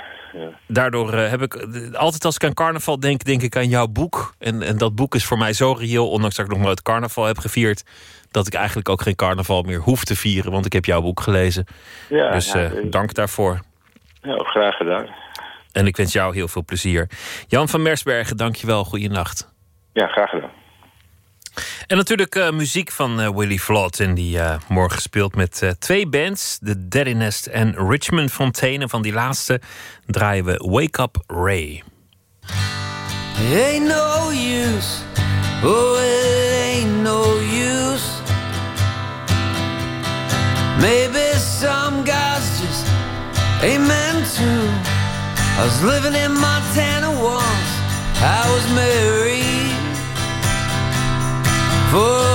Daardoor eh, heb ik altijd als ik aan carnaval denk, denk ik aan jouw boek. En, en dat boek is voor mij zo reëel, ondanks dat ik nog nooit carnaval heb gevierd. Dat ik eigenlijk ook geen carnaval meer hoef te vieren, want ik heb jouw boek gelezen. Ja, dus ja, eh, dank daarvoor. ja, graag gedaan. En ik wens jou heel veel plezier. Jan van Mersbergen, dank je wel. Goeienacht. Ja, graag gedaan. En natuurlijk eh, muziek van eh, Willy Vlot. die eh, morgen speelt met twee bands. De Daddy Nest en Richmond Fontaine. Van die laatste draaien we Wake Up Ray. Ain't no use. Oh, it ain't no use. Maybe some guys just ain't meant to. I was living in Montana once. I was married for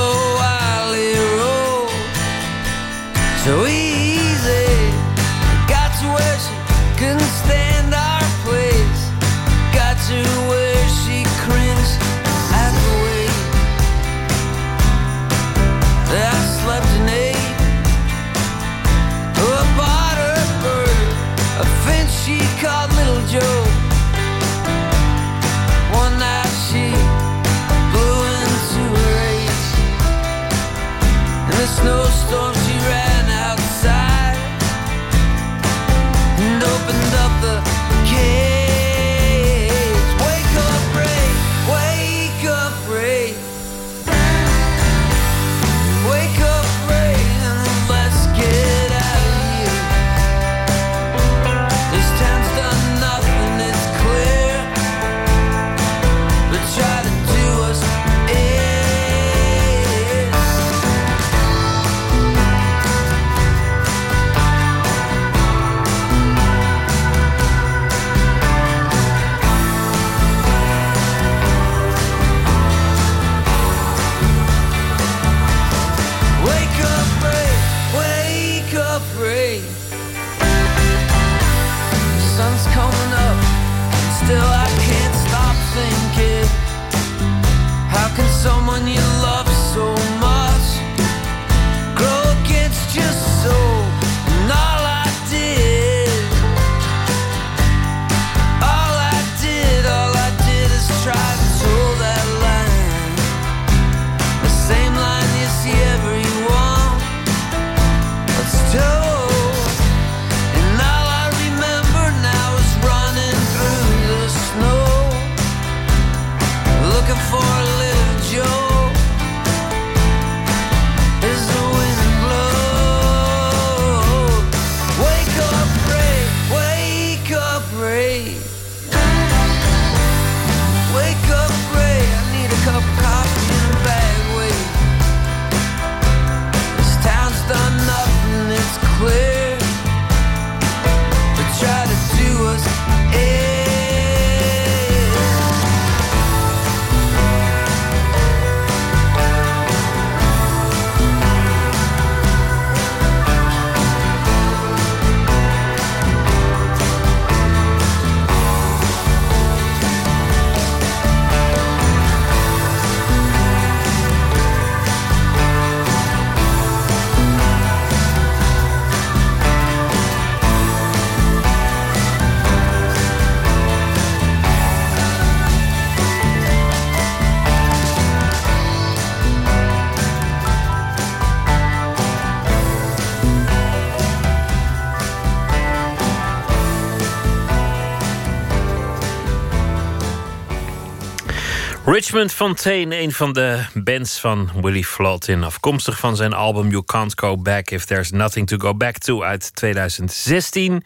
Richmond Fontaine, een van de bands van Willie Flotin... afkomstig van zijn album You Can't Go Back If There's Nothing To Go Back To uit 2016.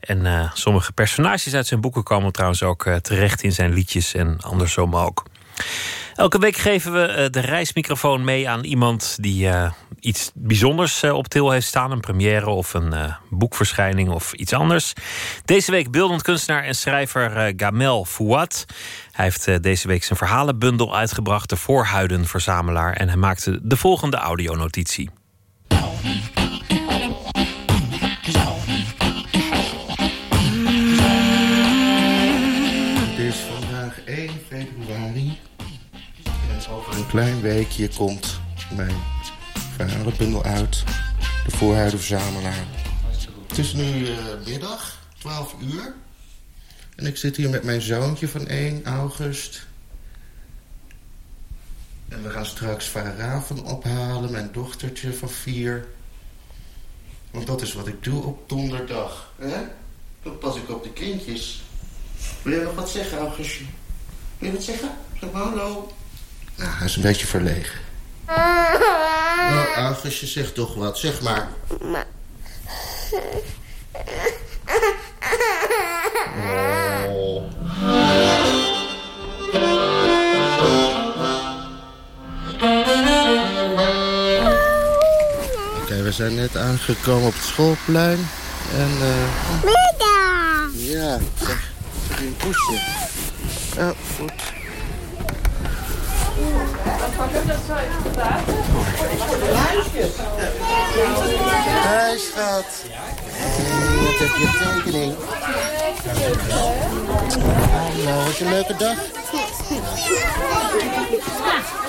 En uh, sommige personages uit zijn boeken komen trouwens ook uh, terecht in zijn liedjes... en andersom ook. Elke week geven we uh, de reismicrofoon mee aan iemand die uh, iets bijzonders uh, op til heeft staan. Een première of een boekverschijning of iets anders. Deze week beeldend kunstenaar en schrijver Gamel Fouad. Hij heeft deze week zijn verhalenbundel uitgebracht, De Voorhuidenverzamelaar. En hij maakte de volgende audionotitie. Klein weekje komt mijn verhalenbundel uit. De Voorhuidenverzamelaar. Het is nu uh, middag, 12 uur. En ik zit hier met mijn zoontje van 1 august. En we gaan straks Varaven ophalen, mijn dochtertje van 4. Want dat is wat ik doe op donderdag. Hè? Dan pas ik op de kindjes. Wil je nog wat zeggen, Augustje? Wil je wat zeggen? Zeg maar hallo. Nou, hij is een beetje verlegen. Nou, Augustje, zeg toch wat. Zeg maar. Oh. Oké, okay, we zijn net aangekomen op het schoolplein. En, uh... Middag! Ja, zeg, zeg een poesje. Oh, goed. Hoi schat. Wat heb je tekening? Hallo, wat een leuke dag.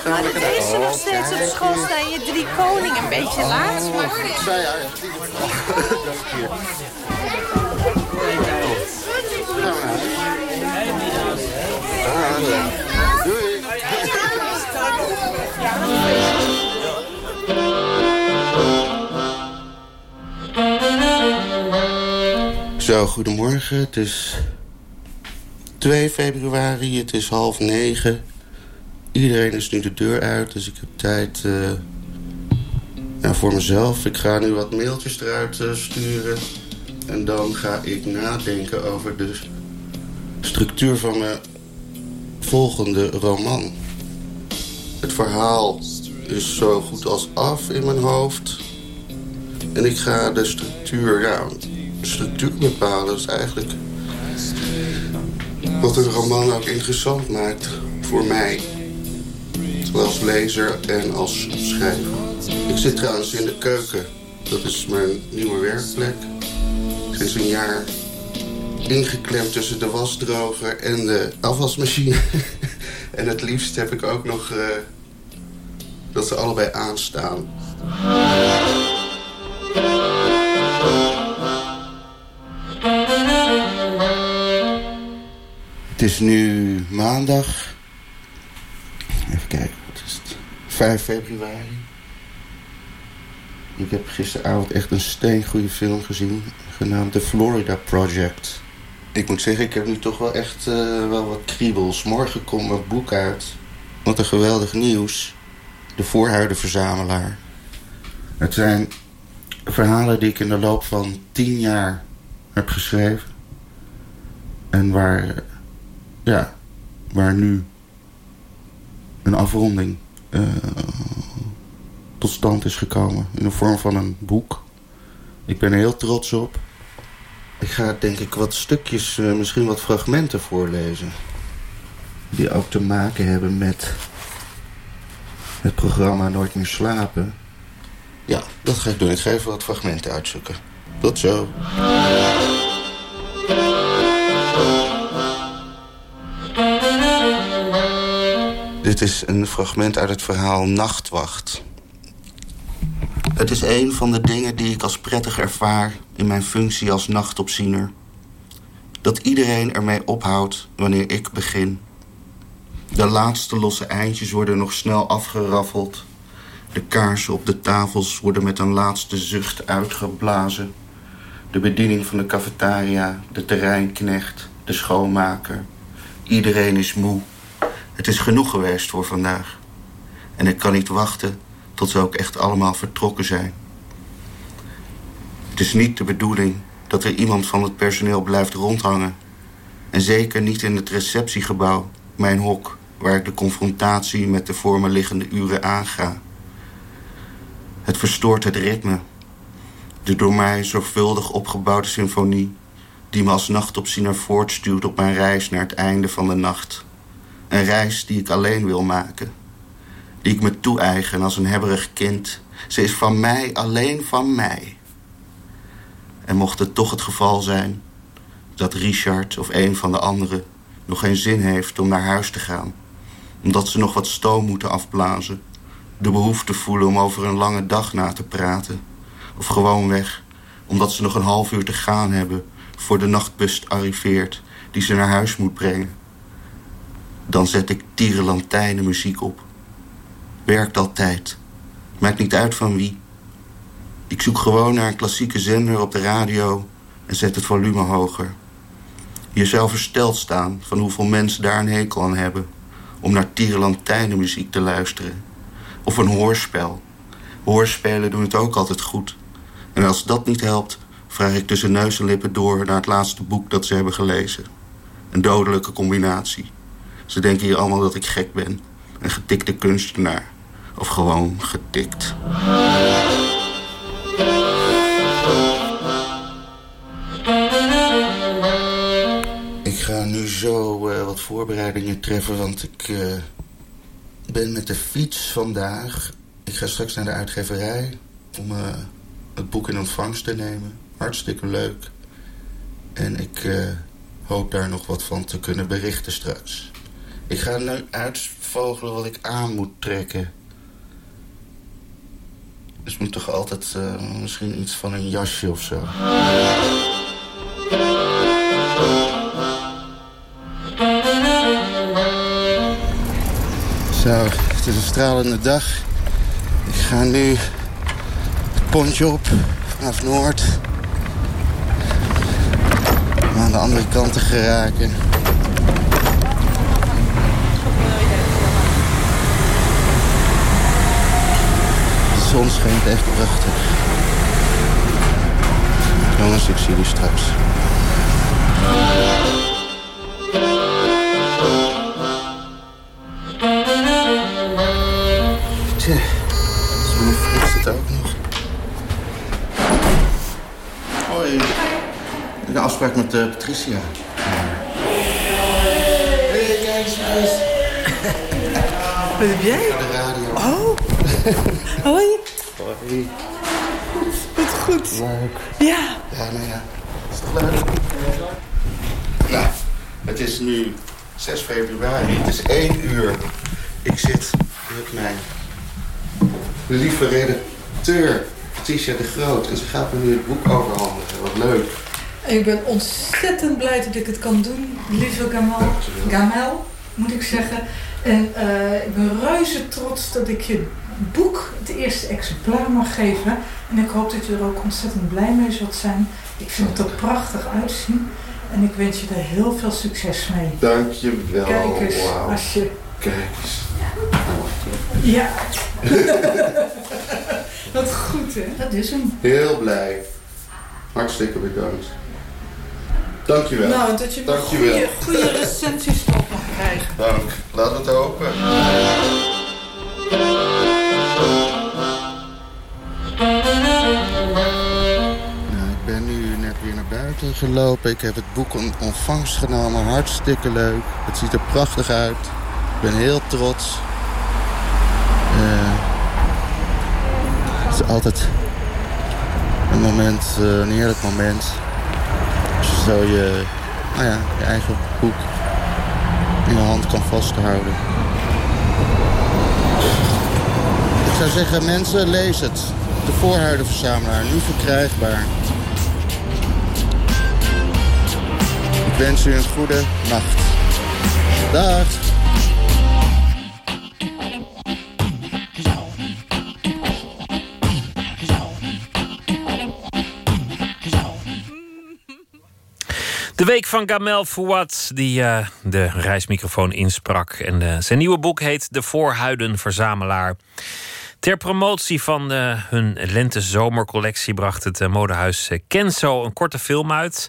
Dat is nog steeds op school staan je drie koningen een beetje laat. Maar... Ja. Dank je. Zo, goedemorgen. Het is 2 februari, het is half negen. Iedereen is nu de deur uit, dus ik heb tijd ja, voor mezelf. Ik ga nu wat mailtjes eruit uh, sturen. En dan ga ik nadenken over de structuur van mijn volgende roman. Het verhaal is zo goed als af in mijn hoofd. En ik ga de structuur, ja, structuur bepalen. Is eigenlijk wat een roman ook interessant maakt voor mij. Zowel als lezer en als schrijver. Ik zit trouwens in de keuken. Dat is mijn nieuwe werkplek. Sinds een jaar ingeklemd tussen de wasdroger en de afwasmachine. en het liefst heb ik ook nog uh, dat ze allebei aanstaan. Het is nu maandag. Even kijken, wat is het? 5 februari. Ik heb gisteravond echt een steengoede film gezien. Genaamd The Florida Project. Ik moet zeggen, ik heb nu toch wel echt uh, wel wat kriebels. Morgen komt mijn boek uit. Wat een geweldig nieuws. De Voorhuidenverzamelaar. Het zijn verhalen die ik in de loop van tien jaar heb geschreven. En waar, ja, waar nu een afronding uh, tot stand is gekomen. In de vorm van een boek. Ik ben er heel trots op. Ik ga denk ik wat stukjes, uh, misschien wat fragmenten voorlezen. Die ook te maken hebben met het programma Nooit meer slapen. Ja, dat ga ik doen. Ik ga even wat fragmenten uitzoeken. Tot zo. Dit is een fragment uit het verhaal Nachtwacht. Het is een van de dingen die ik als prettig ervaar in mijn functie als nachtopziener. Dat iedereen ermee ophoudt wanneer ik begin. De laatste losse eindjes worden nog snel afgeraffeld. De kaarsen op de tafels worden met een laatste zucht uitgeblazen. De bediening van de cafetaria, de terreinknecht, de schoonmaker. Iedereen is moe. Het is genoeg geweest voor vandaag. En ik kan niet wachten tot ze ook echt allemaal vertrokken zijn. Het is niet de bedoeling dat er iemand van het personeel blijft rondhangen. En zeker niet in het receptiegebouw, mijn hok, waar ik de confrontatie met de voor me liggende uren aanga. Het verstoort het ritme. De door mij zorgvuldig opgebouwde symfonie... die me als nachtopziener voortstuwt op mijn reis naar het einde van de nacht. Een reis die ik alleen wil maken. Die ik me toe-eigen als een hebberig kind. Ze is van mij, alleen van mij. En mocht het toch het geval zijn... dat Richard of een van de anderen nog geen zin heeft om naar huis te gaan... omdat ze nog wat stoom moeten afblazen... de behoefte voelen om over een lange dag na te praten... of gewoonweg omdat ze nog een half uur te gaan hebben... voor de nachtbus arriveert die ze naar huis moet brengen... dan zet ik tierenlantijnen muziek op. Werkt altijd. Maakt niet uit van wie. Ik zoek gewoon naar een klassieke zender op de radio en zet het volume hoger. Je zou versteld staan van hoeveel mensen daar een hekel aan hebben... om naar tierenlantijnenmuziek te luisteren. Of een hoorspel. Hoorspelen doen het ook altijd goed. En als dat niet helpt, vraag ik tussen neus en lippen door... naar het laatste boek dat ze hebben gelezen. Een dodelijke combinatie. Ze denken hier allemaal dat ik gek ben. Een getikte kunstenaar. Of gewoon getikt. Ik ga nu zo eh, wat voorbereidingen treffen, want ik eh, ben met de fiets vandaag. Ik ga straks naar de uitgeverij om eh, het boek in ontvangst te nemen. Hartstikke leuk. En ik hoop daar nog wat van te kunnen berichten straks. Ik ga nu uitvogelen wat ik aan moet trekken. Dus moet toch altijd eh, misschien iets van een jasje of zo. Zo, het is een stralende dag. Ik ga nu het pontje op vanaf Noord. Om aan de andere kant te geraken. Zon schijnt echt prachtig. Jongens, ik zie jullie straks. Tja, zo'n Frits het ook nog. Hoi. Ik heb een afspraak met eh, Patricia. Hey, kijk eens. Wat heb jij? De radio. Oh. Hoi. Hoi. Wat goed. Leuk. Ja. Ja, nou ja. Is toch leuk? Nou, het is nu 6 februari. Het is 1 uur. Ik zit met mijn lieve redacteur, Patricia de Groot. En ze gaat me nu het boek overhandigen. Wat leuk. Ik ben ontzettend blij dat ik het kan doen, lieve Gamal. Gamel, moet ik zeggen. En eh, ik ben reuze trots dat ik je boek het eerste exemplaar mag geven. En ik hoop dat je er ook ontzettend blij mee zult zijn. Ik vind het er prachtig uitzien. En ik wens je er heel veel succes mee. Dank je wel. Kijk eens, Wauw. als je... Kijk eens. Ja. Wat goed, hè? Dat is hem. Heel blij. Hartstikke bedankt. Dankjewel. Nou, dat je Dankjewel. goede, goede recensies op mag krijgen. Dank. Laat het open. Ik heb het boek in ontvangst genomen. Hartstikke leuk. Het ziet er prachtig uit. Ik ben heel trots. Eh, het is altijd een moment, eh, een heerlijk moment. Zo je, nou ja, je eigen boek in je hand kan vasthouden. Ik zou zeggen, mensen, lees het. De Voorhuidenverzamelaar, nu verkrijgbaar. Ik wens u een goede nacht. Dag! De week van Gamel Fouad, die eh, de reismicrofoon insprak. En eh, zijn nieuwe boek heet De Voorhuiden Verzamelaar. Ter promotie van eh, hun lente-zomercollectie bracht het eh, modehuis eh, Kenzo een korte film uit.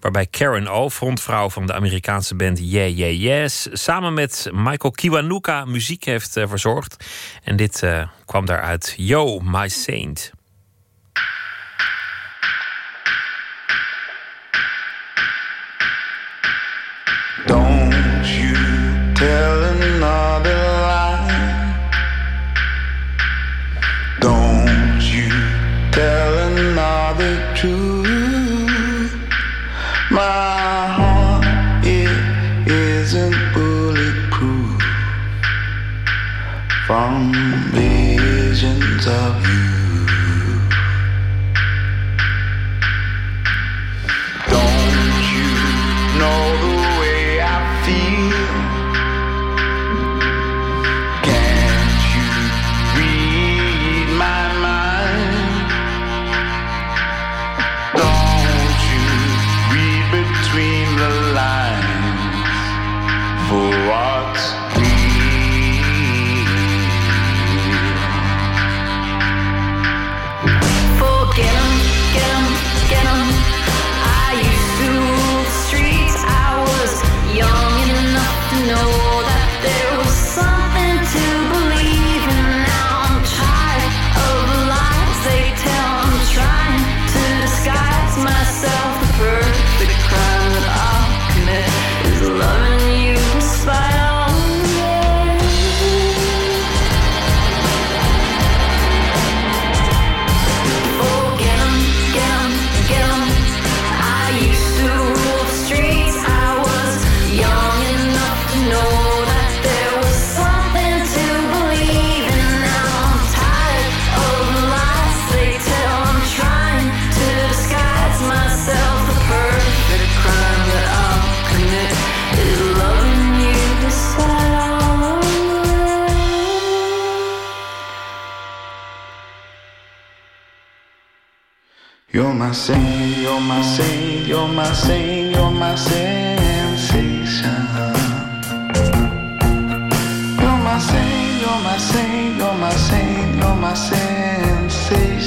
Waarbij Karen O, frontvrouw van de Amerikaanse band Yeah Yeah Yes, samen met Michael Kiwanuka muziek heeft verzorgd. En dit kwam daaruit: Yo, my saint. Don't you tell another. my saint, you're my saint, you're my saint, you're my sensation. You're my saint, you're my saint, you're my saint, you're my sensation.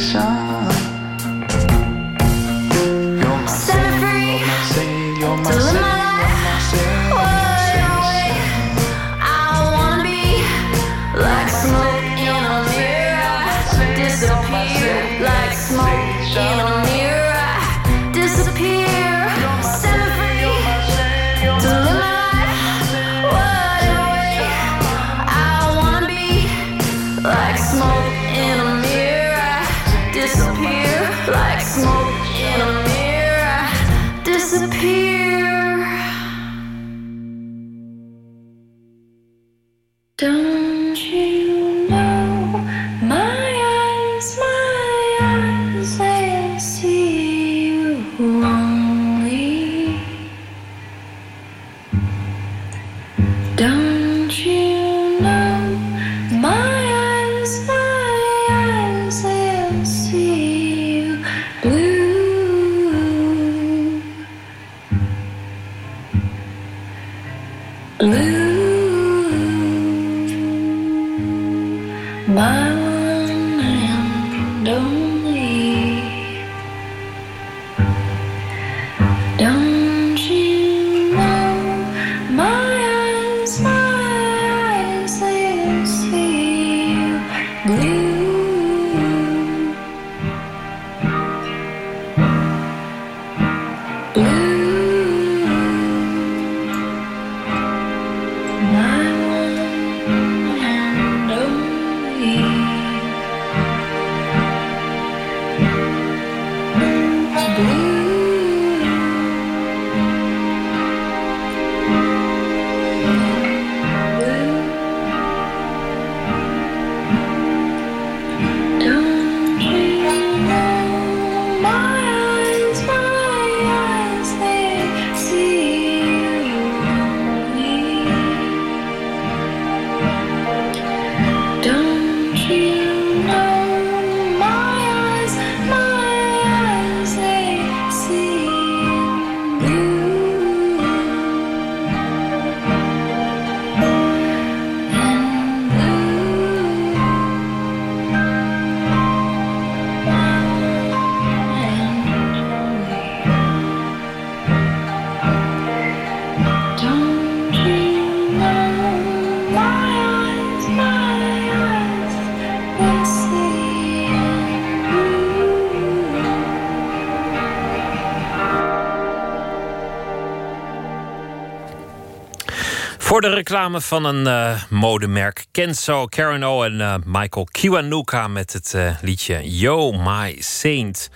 Voor de reclame van een eh, modemerk Kenzo, Karen O en eh, Michael Kiwanuka met het eh, liedje Yo My Saint.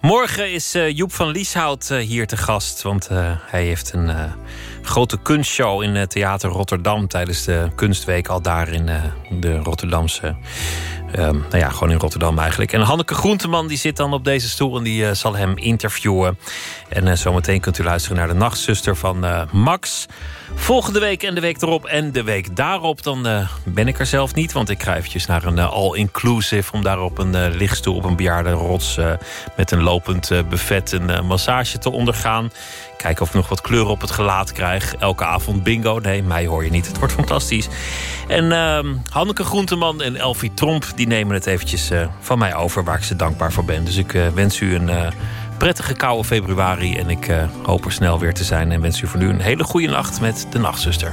Morgen is Joep van Lieshout hier te gast, want hij heeft een grote kunstshow in Theater Rotterdam tijdens de kunstweek al daar in de Rotterdamse Um, nou ja, gewoon in Rotterdam eigenlijk. En Hanneke Groenteman die zit dan op deze stoel en die uh, zal hem interviewen. En uh, zometeen kunt u luisteren naar de nachtzuster van uh, Max. Volgende week en de week erop en de week daarop... dan ben ik er zelf niet, want ik ga eventjes naar een all-inclusive... om daar op een lichtstoel op een bejaarde rots... met een lopend buffet een massage te ondergaan. Kijken of ik nog wat kleur op het gelaat krijg. Elke avond bingo. Nee, mij hoor je niet. Het wordt fantastisch. En uh, Hanneke Groenteman en Elfie Tromp... die nemen het eventjes uh, van mij over, waar ik ze dankbaar voor ben. Dus ik uh, wens u een uh, prettige koude februari. En ik hoop er snel weer te zijn. En wens u voor nu een hele goede nacht met de Nachtzuster.